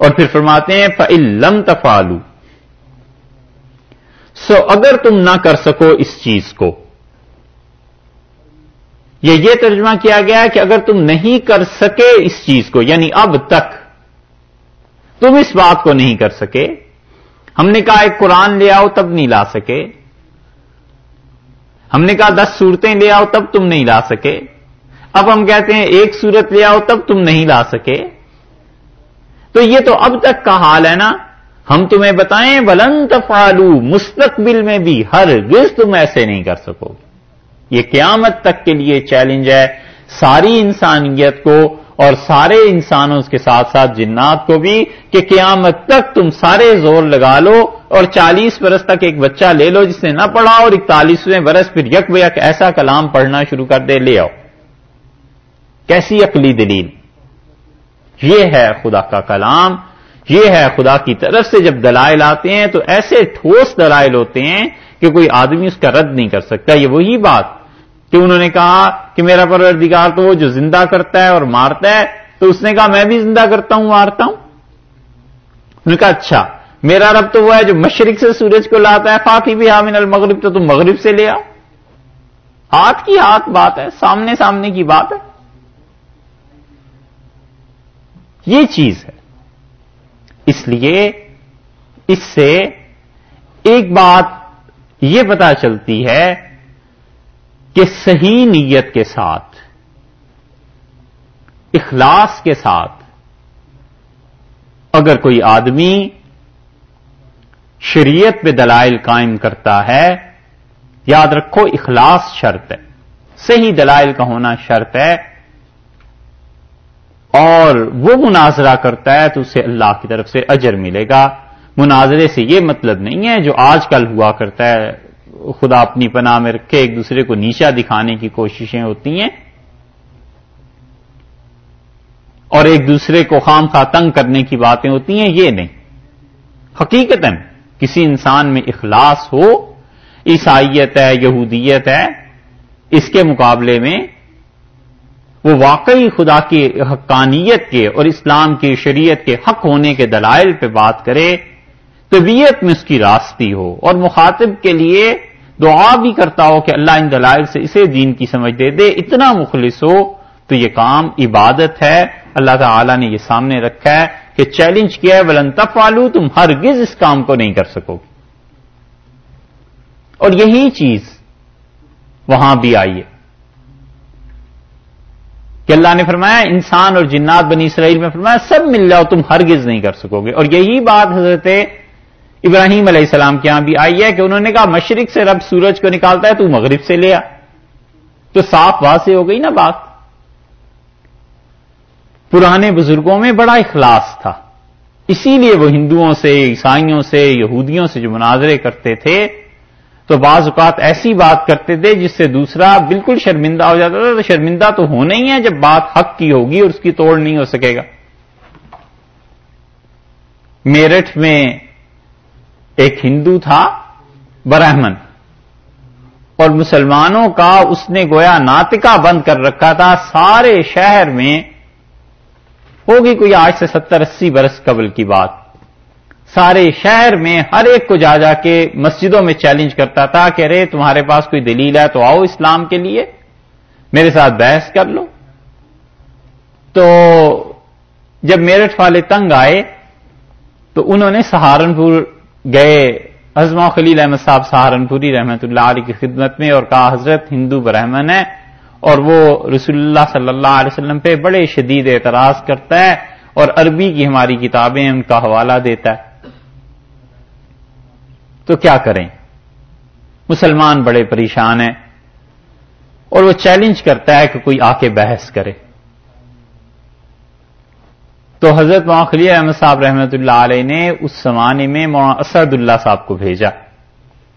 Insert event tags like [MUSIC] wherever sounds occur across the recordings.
اور پھر فرماتے ہیں فعلم تفالو سو اگر تم نہ کر سکو اس چیز کو۔ یہ یہ ترجمہ کیا گیا کہ اگر تم نہیں کر سکے اس چیز کو یعنی اب تک تم اس بات کو نہیں کر سکے۔ ہم نے کہا ایک قرآن لے آؤ تب نہیں لا سکے۔ ہم نے کہا دس صورتیں لے آؤ تب تم نہیں لا سکے۔ اب ہم کہتے ہیں ایک صورت لے آؤ تب تم نہیں لا سکے۔ تو یہ تو اب تک کا حال ہے نا۔ ہم تمہیں بتائیں بلند فالو مستقبل میں بھی ہر گز تم ایسے نہیں کر سکو۔ یہ قیامت تک کے لیے چیلنج ہے۔ ساری انسانیت کو اور سارے انسانوں کے ساتھ ساتھ جنات کو بھی کہ قیامت تک تم سارے زور لگا لو اور چالیس برس تک ایک بچہ لے لو جس نے نہ پڑھا اور اکتالیسویں برس پھر یک بیک ایسا کلام پڑھنا شروع کر دے، لے آؤ۔ کیسی عقلی دلیل؟ یہ ہے خدا کا کلام، یہ ہے خدا کی طرف سے جب دلائل آتے ہیں تو ایسے ٹھوس دلائل ہوتے ہیں کہ کوئی آدمی اس کا رد نہیں کر سکتا، یہ وہی بات کہ انہوں نے کہا کہ میرا پروردگار تو وہ جو زندہ کرتا ہے اور مارتا ہے، تو اس نے کہا میں بھی زندہ کرتا ہوں، مارتا ہوں۔ انہوں نے کہا اچھا میرا رب تو وہ ہے جو مشرق سے سورج کو لاتا ہے، فاقی بھی حامن المغرب، تو تم مغرب سے لے آؤ۔ ہاتھ کی ہاتھ بات ہے، سامنے سامنے کی بات ہے۔ یہ چیز ہے۔ اس لیے اس سے ایک بات یہ پتا چلتی ہے کہ صحیح نیت کے ساتھ، اخلاص کے ساتھ اگر کوئی آدمی شریعت پہ دلائل قائم کرتا ہے، یاد رکھو اخلاص شرط ہے۔ صحیح دلائل کا ہونا شرط ہے۔ اور وہ مناظرہ کرتا ہے تو اسے اللہ کی طرف سے اجر ملے گا۔ مناظرے سے یہ مطلب نہیں ہے جو آج کل ہوا کرتا ہے، خدا اپنی پناہ میں رکھے، ایک دوسرے کو نیچا دکھانے کی کوششیں ہوتی ہیں۔ اور ایک دوسرے کو خام خواہ تنگ کرنے کی باتیں ہوتی ہیں، یہ نہیں۔ حقیقت کسی انسان میں اخلاص ہو، عیسائیت ہے، یہودیت ہے، اس کے مقابلے میں وہ واقعی خدا کی حقانیت کے اور اسلام کی شریعت کے حق ہونے کے دلائل پہ بات کرے، طبیعت میں اس کی راستی ہو اور مخاطب کے لیے دعا بھی کرتا ہو کہ اللہ ان دلائل سے اسے دین کی سمجھ دے دے، اتنا مخلص ہو تو یہ کام عبادت ہے۔ اللہ تعالی نے یہ سامنے رکھا ہے کہ چیلنج کیا ہے ولنتف والو تم ہرگز اس کام کو نہیں کر سکو گے۔ اور یہی چیز وہاں بھی آئیے کہ اللہ نے فرمایا، انسان اور جنات بنی اسرائیل میں فرمایا، سب مل جاؤ، تم ہرگز نہیں کر سکو گے۔ اور یہی بات حضرت ابراہیم علیہ السلام کے یہاں بھی آئی ہے کہ انہوں نے کہا، مشرق سے رب سورج کو نکالتا ہے، تو مغرب سے لیا تو صاف واضح ہو گئی نا بات۔ پرانے بزرگوں میں بڑا اخلاص تھا۔ اسی لیے وہ ہندوؤں سے، عیسائیوں سے، یہودیوں سے جو مناظرے کرتے تھے تو بعض اوقات ایسی بات کرتے تھے جس سے دوسرا بالکل شرمندہ ہو جاتا تھا، تو شرمندہ تو ہونا ہی ہے جب بات حق کی ہوگی اور اس کی توڑ نہیں ہو سکے گا۔ میرٹھ میں ایک ہندو تھا، برہمن۔ اور مسلمانوں کا اس نے گویا ناطقہ بند کر رکھا تھا، سارے شہر میں ہوگی کوئی آج سے ستر اسی برس قبل کی بات۔ سارے شہر میں ہر ایک کو جا جا کے مسجدوں میں چیلنج کرتا تھا کہ ارے تمہارے پاس کوئی دلیل ہے تو آؤ اسلام کے لیے، میرے ساتھ بحث کر لو۔ تو جب میرٹھ والے تنگ آئے تو انہوں نے سہارنپور گئے ازما خلیل احمد صاحب سہارنپوری رحمت اللہ علیہ کی خدمت میں اور کہا حضرت ہندو برہمن ہے اور وہ رسول اللہ صلی اللہ علیہ وسلم پہ بڑے شدید اعتراض کرتا ہے اور عربی کی ہماری کتابیں ان کا حوالہ دیتا ہے۔ تو کیا کریں؟ مسلمان بڑے پریشان ہیں اور وہ چیلنج کرتا ہے کہ کوئی آ کے بحث کرے۔ تو حضرت موخلی احمد صاحب رحمۃ اللہ علیہ نے اس زمانے میں مولانا اسد اللہ صاحب کو بھیجا۔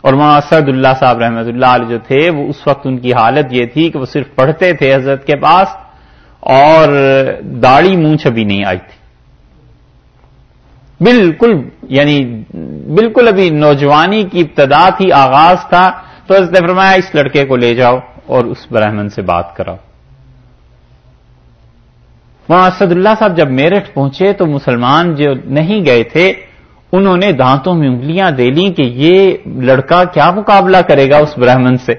اور مولانا اسد اللہ صاحب رحمۃ اللہ علیہ جو تھے، وہ اس وقت ان کی حالت یہ تھی کہ وہ صرف پڑھتے تھے حضرت کے پاس اور داڑھی مونچھ ابھی نہیں آئی تھی۔ بالکل یعنی بالکل ابھی نوجوانی کی ابتدا تھی، آغاز تھا، تو حضرت نے فرمایا، اس لڑکے کو لے جاؤ اور اس برہمن سے بات کراؤ۔ وہاں اسد اللہ صاحب جب میرٹھ پہنچے تو مسلمان جو نہیں گئے تھے، انہوں نے دانتوں میں انگلیاں دے لی کہ یہ لڑکا کیا مقابلہ کرے گا اس برہمن سے۔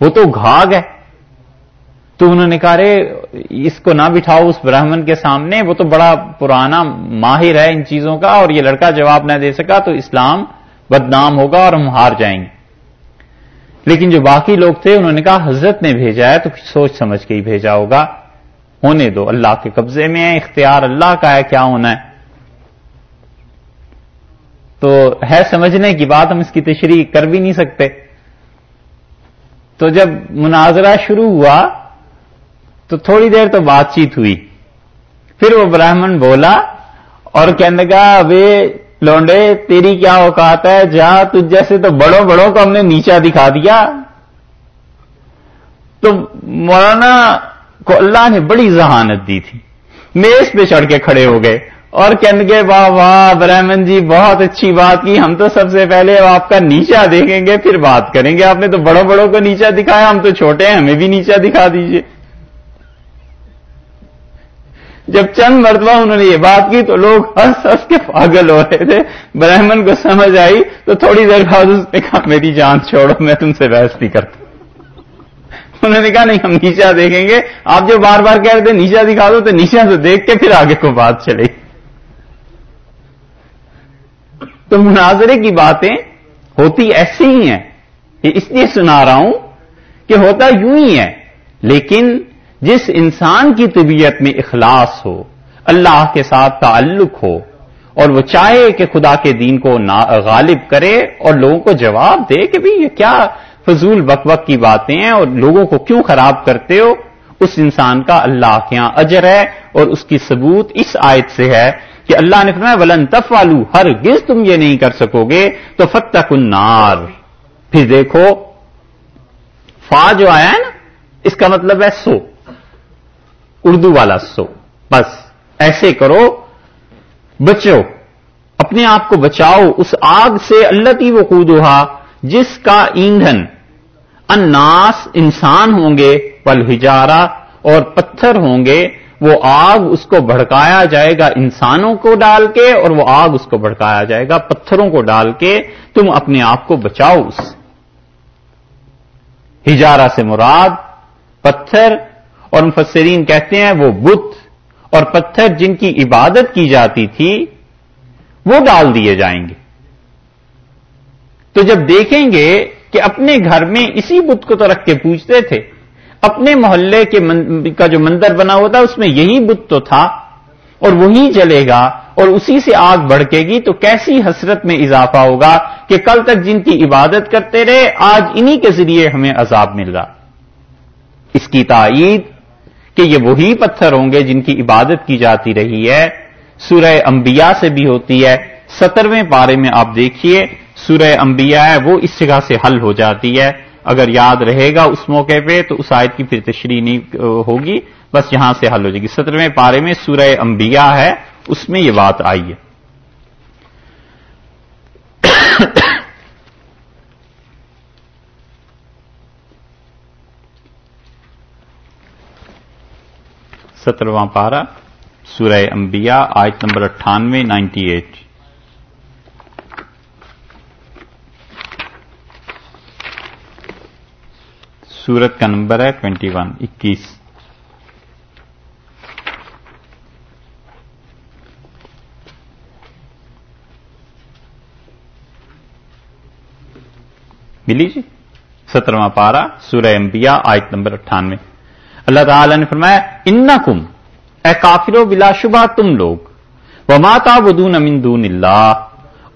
وہ تو گھاگ ہے تو انہوں نے کہا رے اس کو نہ بٹھاؤ اس برہمن کے سامنے، وہ تو بڑا پرانا ماہر ہے ان چیزوں کا، اور یہ لڑکا جواب نہ دے سکا تو اسلام بدنام ہوگا اور ہم ہار جائیں گے. لیکن جو باقی لوگ تھے، انہوں نے کہا، حضرت نے بھیجا ہے تو سوچ سمجھ کے ہی بھیجا ہوگا، ہونے دو، اللہ کے قبضے میں ہے اختیار اللہ کا ہے، کیا ہونا ہے؟ تو ہے سمجھنے کی بات، ہم اس کی تشریح کر بھی نہیں سکتے۔ تو جب مناظرہ شروع ہوا تو تھوڑی دیر تو بات چیت ہوئی۔ پھر وہ براہمن بولا اور کہنے کا ابھی لونڈے، تیری کیا اوقات ہے؟ جا تجھ جیسے تو بڑوں بڑوں کو ہم نے نیچا دکھا دیا۔ تو مولانا کو اللہ نے بڑی ذہانت دی تھی۔ میز پہ چڑھ کے کھڑے ہو گئے اور کہنے کے واہ واہ برہمن جی بہت اچھی بات کی۔ ہم تو سب سے پہلے آپ کا نیچا دیکھیں گے، پھر بات کریں گے۔ آپ نے تو بڑوں بڑوں کو نیچا دکھایا، ہم تو چھوٹے ہیں، ہمیں بھی نیچا دکھا دیجیے۔ جب چند مرتبہ انہوں نے یہ بات کی تو لوگ ہنس ہنس کے پاگل ہو رہے تھے۔ برہمن کو سمجھ آئی تو تھوڑی دیر بعد اس نے کہا، میری جان چھوڑو، میں تم سے بحث نہیں کرتا. انہوں نے کہا، نہیں، ہم نیچا دیکھیں گے۔ آپ جو بار بار کہہ رہے تھے، نیچا دکھا دو تو نیچا تو دیکھ کے پھر آگے کو بات چلے تو مناظرے کی باتیں ہوتی ایسی ہی ہیں۔ یہ اس لیے سنا رہا ہوں کہ ہوتا یوں ہی ہے، لیکن جس انسان کی طبیعت میں اخلاص ہو، اللہ کے ساتھ تعلق ہو، اور وہ چاہے کہ خدا کے دین کو غالب کرے اور لوگوں کو جواب دے کہ یہ کیا فضول بک بک کی باتیں ہیں اور لوگوں کو کیوں خراب کرتے ہو؟ اس انسان کا اللہ کے یہاں اجر ہے اور اس کی ثبوت اس آیت سے ہے کہ اللہ نے فرمایا، ولن تف والو ہر گز تم یہ نہیں کر سکو گے، تو فتح النار. پھر دیکھو فا جو آیا ہے نا، اس کا مطلب ہے سو۔ اردو والا سو۔ بس، ایسے کرو، بچو، اپنے آپ کو بچاؤ۔ اس آگ سے اللہ کی وہ جس کا ایندھن۔ اناس انسان ہوں گے پل ہجارا اور پتھر ہوں گے۔ وہ آگ اس کو بھڑکایا جائے گا انسانوں کو ڈال کے اور وہ آگ اس کو بھڑکایا جائے گا پتھروں کو ڈال کے۔ تم اپنے آپ کو بچاؤ اس۔ ہجارا سے مراد پتھر اور مفسرین کہتے ہیں وہ بت اور پتھر جن کی عبادت کی جاتی تھی، وہ ڈال دیے جائیں گے۔ تو جب دیکھیں گے کہ اپنے گھر میں اسی بت کو تو رکھ کے پوچھتے تھے، اپنے محلے کے کا جو مندر بنا ہوا تھا، اس میں یہی بت تو تھا اور وہی جلے گا اور اسی سے آگ بڑھکے گی، تو کیسی حسرت میں اضافہ ہوگا کہ کل تک جن کی عبادت کرتے رہے، آج انہی کے ذریعے ہمیں عذاب مل رہا۔ اس کی تائید کہ یہ وہی پتھر ہوں گے جن کی عبادت کی جاتی رہی ہے۔ سورہ انبیاء سے بھی ہوتی ہے۔ سترویں پارے میں آپ دیکھیے، سورہ انبیاء ہے، وہ اس جگہ سے حل ہو جاتی ہے۔ اگر یاد رہے گا اس موقع پہ تو اس آیت کی پھر تشریح نہیں ہوگی۔ بس یہاں سے حل ہو جائے گی۔ سترویں پارے میں سورہ انبیاء ہے، اس میں یہ بات آئی ہے۔ [COUGHS] سترواں پارا سورہ انبیاء، آیت نمبر اٹھانوے، نائنٹی ایٹ۔ سورت کا نمبر ہے ٹوینٹی ون، اکیس۔ ملی جی؟ سترواں پارا سورہ انبیاء، آیت نمبر اٹھانوے۔ اللہ تعالی نے فرمایا ان کم اے کافرو بلا شبہ تم لوگ وہ ماتا بدون امن دون اللہ،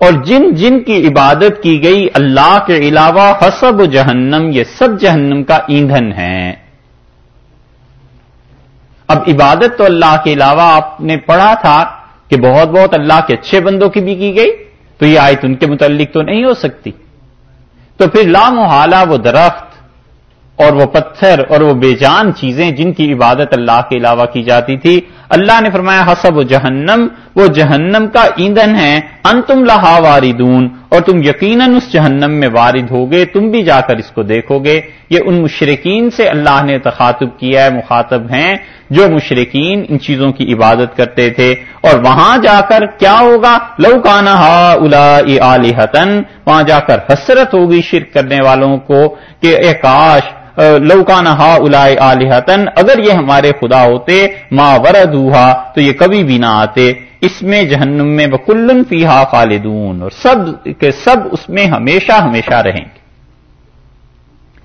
اور جن جن کی عبادت کی گئی اللہ کے علاوہ، حسب جہنم، یہ سب جہنم کا ایندھن ہے۔ اب عبادت تو اللہ کے علاوہ آپ نے پڑھا تھا کہ بہت بہت اللہ کے اچھے بندوں کی بھی کی گئی، تو یہ آیت ان کے متعلق تو نہیں ہو سکتی۔ تو پھر لام و وہ درخت اور وہ پتھر اور وہ بے جان چیزیں جن کی عبادت اللہ کے علاوہ کی جاتی تھی۔ اللہ نے فرمایا، حسب و جہنم، وہ جہنم کا ایندھن ہے۔ ان تم لہا واردون، اور تم یقیناً اس جہنم میں وارد ہوگے، تم بھی جا کر اس کو دیکھو گے۔ یہ ان مشرقین سے اللہ نے تخاطب کیا ہے، مخاطب ہیں، جو مشرقین ان چیزوں کی عبادت کرتے تھے۔ اور وہاں جا کر کیا ہوگا؟ لو کانا الا وہاں جا کر حسرت ہوگی شرک کرنے والوں کو کہ اے کاش لوکانا ہا الا اگر یہ ہمارے خدا ہوتے ماں وردوہا، تو یہ کبھی بھی نہ آتے۔ اس میں جہنم میں بکلن فیحا خالدون، اور سب کے سب اس میں ہمیشہ ہمیشہ رہیں گے۔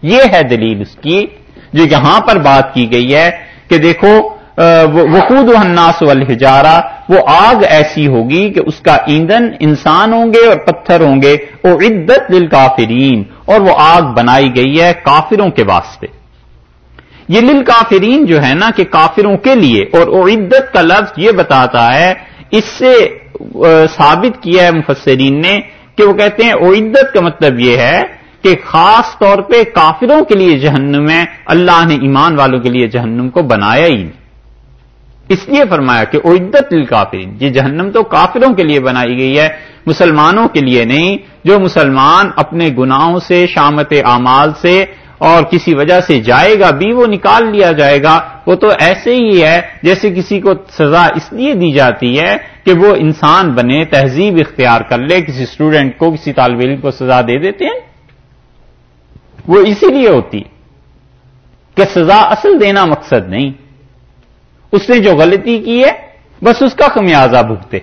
یہ ہے دلیل اس کی، جو یہاں پر بات کی گئی ہے کہ دیکھو وقود الناس والحجارہ وہ آگ ایسی ہوگی کہ اس کا ایندھن انسان ہوں گے اور پتھر ہوں گے وہ عدت للکافرین، اور وہ آگ بنائی گئی ہے کافروں کے واسطے۔ یہ للکافرین جو ہے نا کہ کافروں کے لیے، اور عدت کا لفظ یہ بتاتا ہے، اس سے ثابت کیا ہے مفسرین نے کہ وہ کہتے ہیں عدت کا مطلب یہ ہے کہ خاص طور پہ کافروں کے لیے جہنم ہے، اللہ نے ایمان والوں کے لیے جہنم کو بنایا ہی نہیں۔ اس لیے فرمایا کہ عدت الکافرین یہ جہنم تو کافروں کے لیے بنائی گئی ہے، مسلمانوں کے لیے نہیں، جو مسلمان اپنے گناہوں سے، شامت اعمال سے اور کسی وجہ سے جائے گا، بھی وہ نکال لیا جائے گا، وہ تو ایسے ہی ہے جیسے کسی کو سزا اس لیے دی جاتی ہے کہ وہ انسان بنے، تہذیب اختیار کر لے، کسی اسٹوڈنٹ کو، کسی طالب علم کو سزا دے دیتے ہیں۔ وہ اسی لیے ہوتی کہ سزا اصل دینا مقصد نہیں۔ اس نے جو غلطی کی ہے بس اس کا خمیازہ بھگتے۔